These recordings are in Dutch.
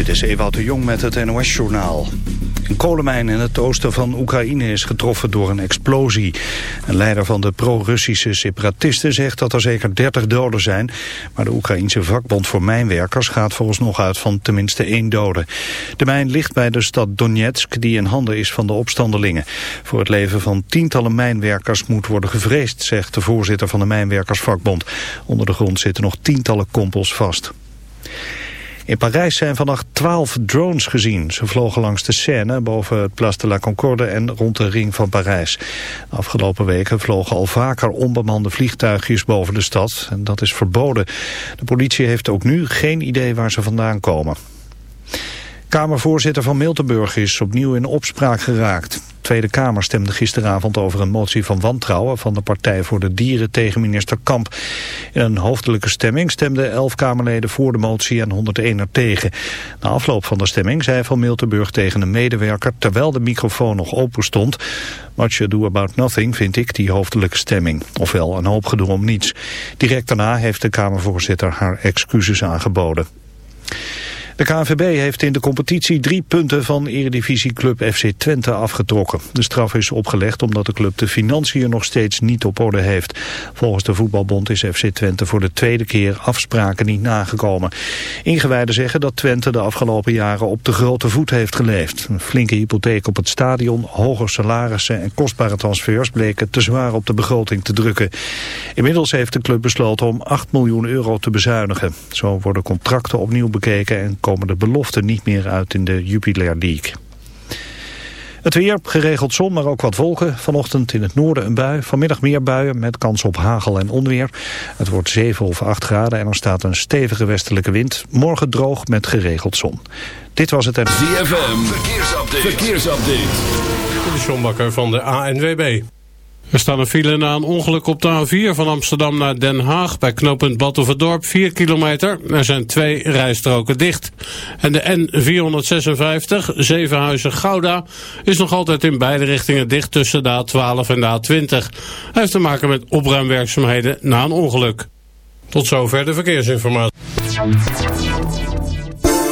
Dit is Ewout de Jong met het NOS-journaal. Een kolenmijn in het oosten van Oekraïne is getroffen door een explosie. Een leider van de pro-Russische separatisten zegt dat er zeker 30 doden zijn. Maar de Oekraïense vakbond voor mijnwerkers gaat volgens nog uit van tenminste één dode. De mijn ligt bij de stad Donetsk die in handen is van de opstandelingen. Voor het leven van tientallen mijnwerkers moet worden gevreesd, zegt de voorzitter van de mijnwerkersvakbond. Onder de grond zitten nog tientallen kompels vast. In Parijs zijn vannacht twaalf drones gezien. Ze vlogen langs de Seine boven het Place de la Concorde en rond de ring van Parijs. Afgelopen weken vlogen al vaker onbemande vliegtuigjes boven de stad. En dat is verboden. De politie heeft ook nu geen idee waar ze vandaan komen. Kamervoorzitter van Miltenburg is opnieuw in opspraak geraakt. De Tweede Kamer stemde gisteravond over een motie van wantrouwen van de Partij voor de Dieren tegen minister Kamp. In een hoofdelijke stemming stemden elf Kamerleden voor de motie en 101 er tegen. Na afloop van de stemming zei Van Miltenburg tegen een medewerker terwijl de microfoon nog open stond. What you do about nothing vind ik die hoofdelijke stemming. Ofwel een hoop gedoe om niets. Direct daarna heeft de Kamervoorzitter haar excuses aangeboden. De KNVB heeft in de competitie drie punten van eredivisieclub FC Twente afgetrokken. De straf is opgelegd omdat de club de financiën nog steeds niet op orde heeft. Volgens de voetbalbond is FC Twente voor de tweede keer afspraken niet nagekomen. Ingewijden zeggen dat Twente de afgelopen jaren op de grote voet heeft geleefd. Een flinke hypotheek op het stadion, hoge salarissen en kostbare transfers bleken te zwaar op de begroting te drukken. Inmiddels heeft de club besloten om 8 miljoen euro te bezuinigen. Zo worden contracten opnieuw bekeken en komen de beloften niet meer uit in de Jupiler League. Het weer, geregeld zon, maar ook wat wolken. Vanochtend in het noorden een bui, vanmiddag meer buien met kans op hagel en onweer. Het wordt 7 of 8 graden en er staat een stevige westelijke wind. Morgen droog met geregeld zon. Dit was het en... ZFM, verkeersupdate. verkeersupdate. De Sjombakker van de ANWB. Er staat een file na een ongeluk op de A4 van Amsterdam naar Den Haag... bij knooppunt Batuverdorp, 4 kilometer. Er zijn twee rijstroken dicht. En de N456, Zevenhuizen-Gouda... is nog altijd in beide richtingen dicht tussen de A12 en de A20. Hij heeft te maken met opruimwerkzaamheden na een ongeluk. Tot zover de verkeersinformatie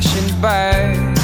crashing back.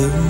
blue